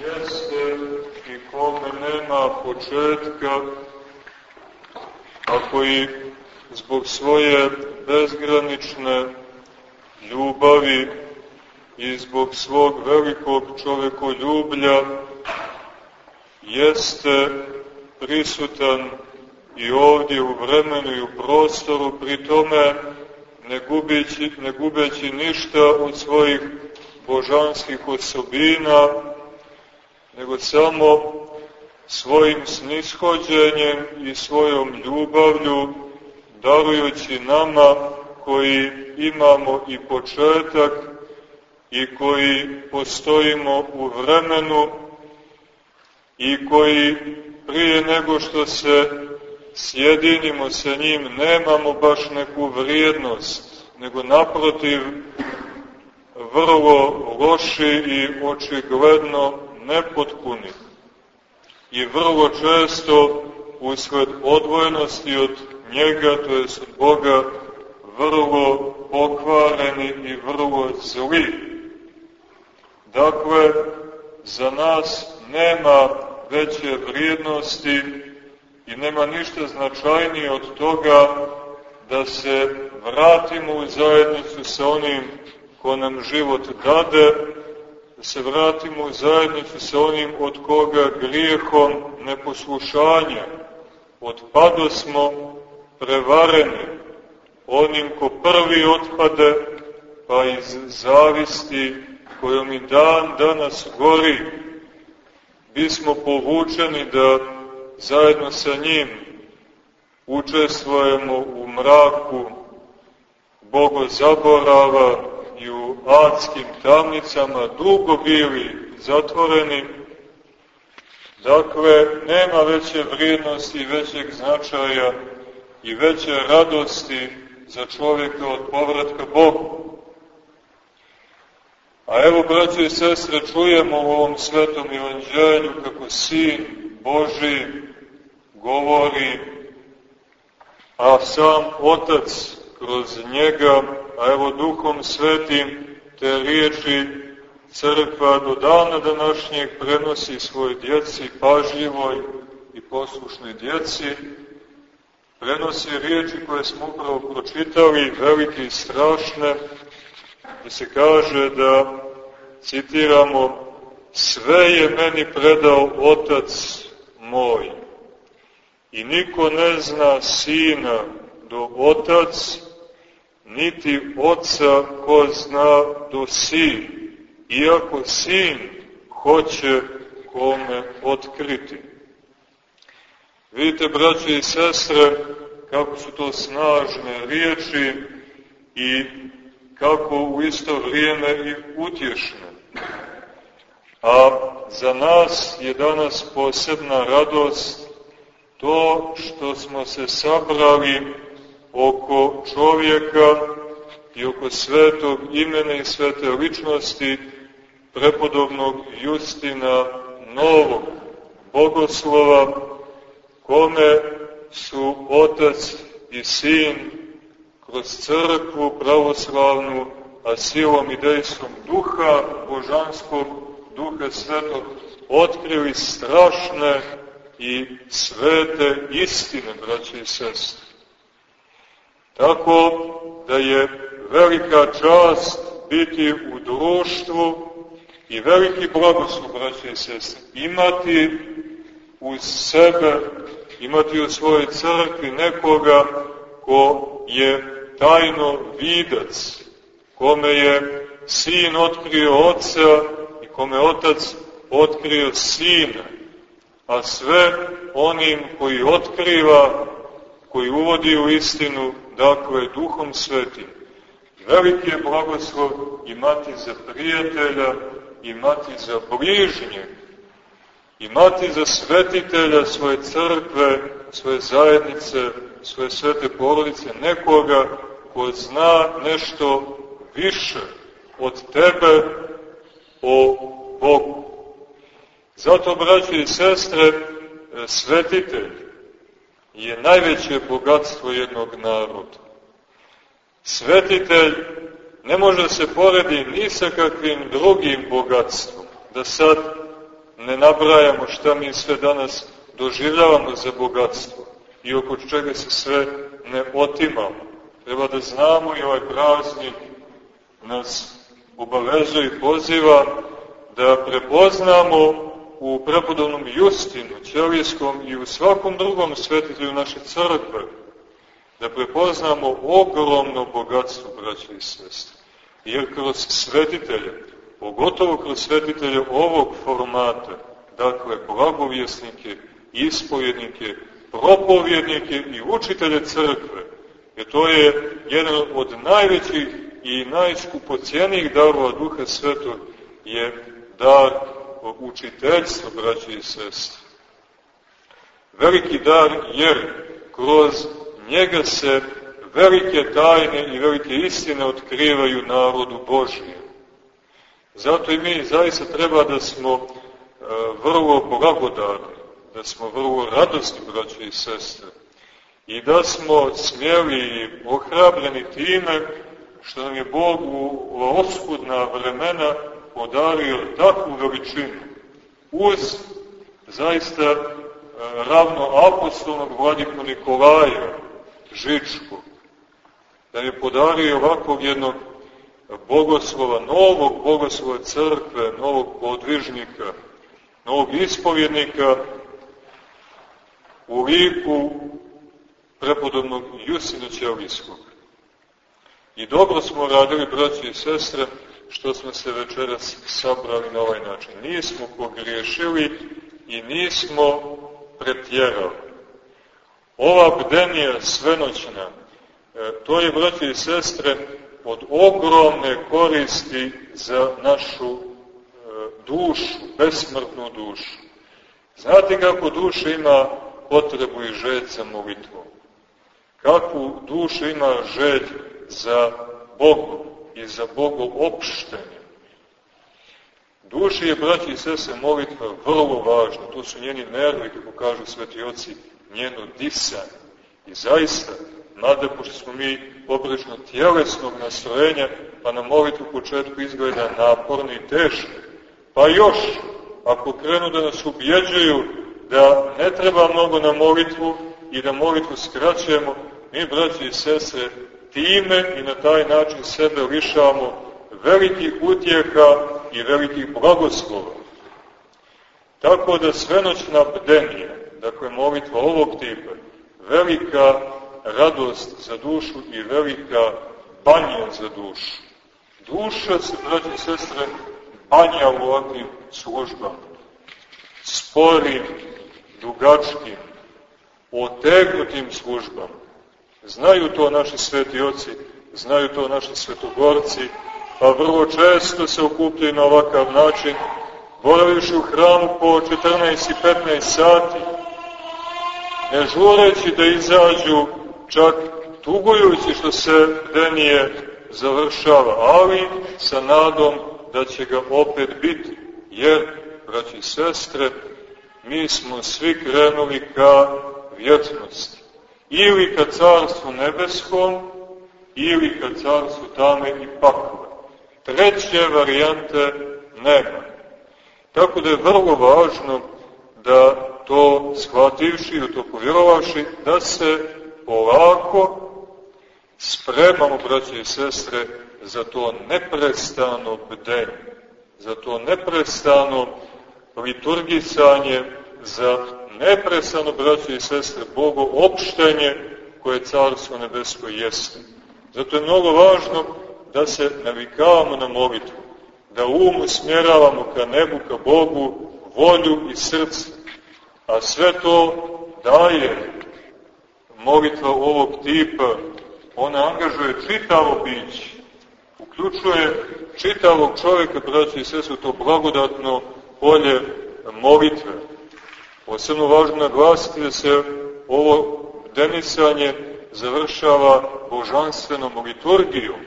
jeste i kome nema početka, a koji zbog svoje bezgranične ljubavi i zbog svog velikog čovekoljublja jeste prisutan i ovdje u vremenu i u prostoru, pri tome ne gubeći, ne gubeći ništa od svojih božanskih osobina, nego samo svojim snishođenjem i svojom ljubavlju, darujući nama koji imamo i početak i koji postojimo u vremenu i koji prije nego što se sjedinimo sa njim nemamo baš neku vrijednost, nego naprotiv vrlo loši i očigledno nepotpuni. I vrlo često usled odvojenosti od njega, to je od Boga, vrlo pokvareni i vrlo zli. Dakle, za nas nema veće vrijednosti i nema ništa značajnije od toga da se vratimo u zajednicu sa onim ko nam život dade, da se vratimo u zajednicu sa onim od koga grijehom neposlušanja odpado smo prevareni, onim ko prvi otpade, pa iz zavisti kojom i dan danas gori, bismo povučeni da zajedno sa njim učestvujemo u mraku bogozaborava i u adskim tamnicama dugo bili zatvoreni. Dakle, nema veće vrijednosti većeg značaja i veće radosti za čovjeka od povratka Bogu. A evo, braće i sestre, čujemo u ovom svetom evanđelju kako Sin Boži govori, a sam Otac kroz njega, a evo Duhom Svetim, te riječi crkva do dana današnjeg prenosi svoj djeci, pažljivoj i poslušnoj djeci, prenosi riječi koje smo upravo pročitali, velike i strašne, gde se kaže da, citiramo, sve je meni predao Otac moj. I niko ne zna sina do otac, niti oca ko zna do sin, iako sin hoće kome otkriti. Vidite, braće i sestre, kako su to snažne riječi i kako u isto vrijeme i utješne. A za nas je danas posebna radost to što smo se sabrali oko čovjeka i oko svetog imena i svete ličnosti prepodobnog Justina Novog Bogoslova, kome su otac i sin kroz crkvu pravoslavnu, a silom i dejstvom duha božanskog, duha svetog, otkrili strašne i svete istine, braće i sestre. Tako da je velika čast biti u društvu i veliki blagoslov, braće i sestre, imati uz sebe, imati u svojoj crkvi nekoga ko je tajno vidac, kome je sin otkrio oca i kome otac otkrio sina, a sve onim koji otkriva, koji uvodi u istinu, dakle, duhom svetim. Veliki je blagoslov imati za prijatelja, imati za bližnje, imati za svetitelja svoje crkve, svoje zajednice, svoje svete porodice, nekoga ko zna nešto više od tebe o Bogu. Zato, braći i sestre, svetitelj je najveće bogatstvo jednog naroda. Svetitelj ne može se poredi ni sa kakvim drugim bogatstvom. Da sad ne nabrajamo šta mi sve danas doživljavamo za bogatstvo i oko čega se sve ne otimamo. Treba da znamo i ovaj praznik nas obavezuje i poziva da prepoznamo u prepodobnom Justinu, Ćelijskom i u svakom drugom svetitelju naše crkve, da prepoznamo ogromno bogatstvo, braće i sestre. Jer kroz svetitelje, pogotovo kroz svetitelje ovog formata, dakle, blagovjesnike, ispovjednike, propovjednike i učitelje crkve, jer to je jedan od najvećih i najskupocijenijih darova Duha Svetog, je dar učiteljstva, braće i sestre. Veliki dar jer kroz njega se velike tajne i velike istine otkrivaju narodu Božijem. Zato i mi zaista treba da smo e, vrlo blagodarni, da smo vrlo radosni, braće i sestre, i da smo smjeli i ohrabljeni time što nam je Bog u oskudna vremena podario takvu veličinu uz zaista e, ravno apostolnog vladiku Nikolaja Žičku, da je podario ovakvog jednog bogoslova, novog bogoslova crkve, novog podvižnika, novog ispovjednika u liku prepodobnog Jusina Ćelijskog. I dobro smo radili, braći i sestre, što smo se večeras sabrali na ovaj način. Nismo pogriješili i nismo pretjerali. Ova bdenija svenoćna, e, to je, braći i sestre, od ogromne koristi za našu e, dušu, besmrtnu dušu. Znate kako duša ima potrebu i želj za molitvom? Kakvu duša ima želj za Bogom? I za Bogo opštenje. Duši je, braći i sese, molitva vrlo važna. To su njeni nervi, kako kažu sveti oci, njeno disanje. I zaista, mada pošto smo mi poprično tjelesnog nastrojenja, pa na molitvu početku izgleda naporno i teško, pa još, ako krenu da nas ubjeđuju da ne treba mnogo na molitvu i da molitvu skraćujemo, mi, braći i sestre, time i na taj način sebe lišavamo velikih utjeha i velikih blagoslova. Tako da svenoćna bdenija, dakle molitva ovog tipa, velika radost za dušu i velika banja za dušu. Duša se, braći i sestre, banja u ovakvim službama. Sporim, dugačkim, otegnutim službama. Znaju to naši sveti oci, znaju to naši svetogorci, pa vrlo često se okupljaju na ovakav način, boraviši u hramu po 14 i 15 sati, ne žureći da izađu, čak tugujući što se denije završava, ali sa nadom da će ga opet biti, jer, braći i sestre, mi smo svi krenuli ka vjetnosti ili ka carstvu nebeskom, ili ka carstvu tame i pakle. Treće varijante nema. Tako da je vrlo važno da to shvativši, da to povjerovaši, da se polako spremamo, braće i sestre, za to neprestano bdenje, za to neprestano liturgisanje, za neprestano, braće i sestre, Bogo opštenje koje Carstvo nebesko jeste. Zato je mnogo važno da se navikavamo na molitvu, da um usmjeravamo ka nebu, ka Bogu, volju i srce. A sve to daje molitva ovog tipa, ona angažuje čitavo biće, uključuje čitavog čovjeka, braći i sestru, to blagodatno polje molitve. Posebno važno naglasiti da se ovo denisanje završava božanstvenom liturgijom.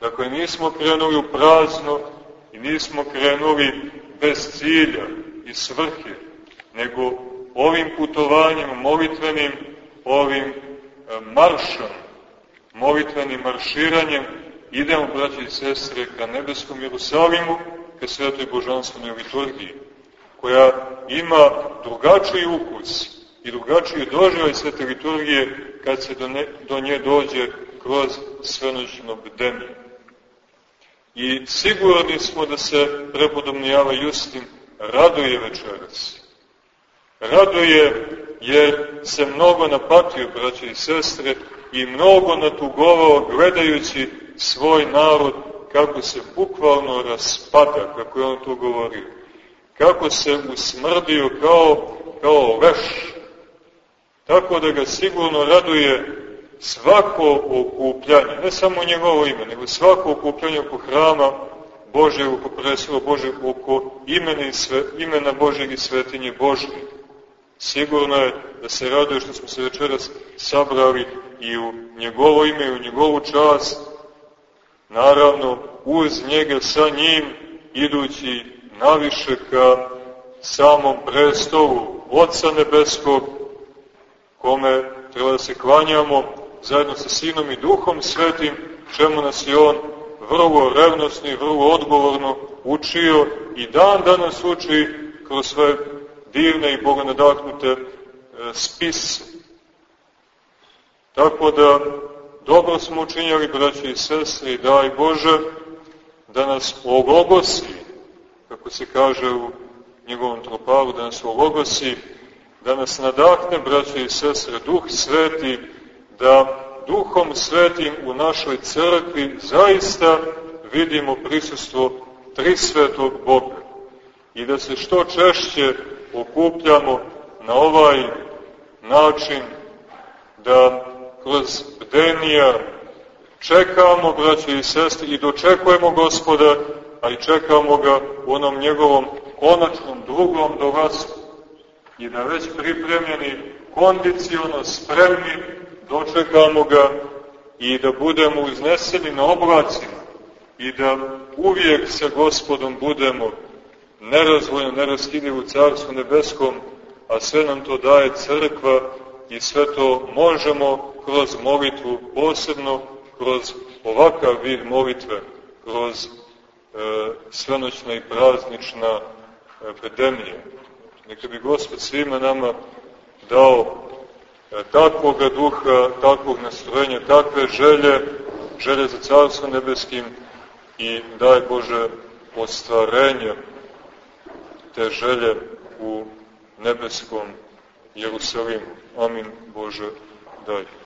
Dakle, nismo krenuli u prazno i nismo krenuli bez cilja i svrhe, nego ovim putovanjem molitvenim, ovim e, maršom, molitvenim marširanjem, idemo, braći i sestre, ka nebeskom Jerusalimu, ka svetoj božanstvenoj liturgiji. Koja ima drugačiji ukus i drugačiji doživaj svete liturgije kad se do, ne, do nje dođe kroz svenoćno bdenje. I sigurni smo da se prepodobni Java Justin raduje večeras. Raduje jer se mnogo napatio, braće i sestre, i mnogo natugovao gledajući svoj narod kako se bukvalno raspada, kako je on to govorio. Kako se usmrdio kao, kao veš. Tako da ga sigurno raduje svako okupljanje, ne samo njegovo ime, nego svako okupljanje oko hrama Bože, oko presila Bože, oko imena, i sve, imena Božeg i svetinje Božje. Sigurno je da se raduje što smo se večeras sabrali i u njegovo ime i u njegovu čast, naravno uz njega sa njim idući naviše ka samom prestolu Otca Nebeskog, kome treba da se klanjamo zajedno sa Sinom i Duhom Svetim, čemu nas je On vrlo revnosno i vrlo odgovorno učio i dan danas uči kroz sve divne i bogonadahnute e, spise. Tako da dobro smo učinjali, braći i sestre, i daj Bože da nas ogogosi, kako se kaže u njegovom tropalu, da nas ogogosi, da nas nadahne, braći i sestre, Duh Sveti, da Duhom Svetim u našoj crkvi zaista vidimo prisustvo Trisvetog Boga i da se što češće okupljamo na ovaj način da kroz bdenija čekamo, braće i sestri, i dočekujemo gospoda, a i čekamo ga u onom njegovom konačnom drugom dolasku. I da već pripremljeni, kondiciono spremni, dočekamo ga i da budemo uzneseni na oblacima i da uvijek sa gospodom budemo nerazvojno, neraskidivi u Carstvu nebeskom, a sve nam to daje crkva i sve to možemo kroz molitvu, posebno kroz ovakav vid molitve, kroz svenoćna i praznična epidemija. Neka bi Gospod svima nama dao e, takvoga duha, takvog nastrojenja, takve želje, želje za Carstvo nebeskim i daj Bože ostvarenje te želje u nebeskom Jerusalimu. Amin Bože, daj.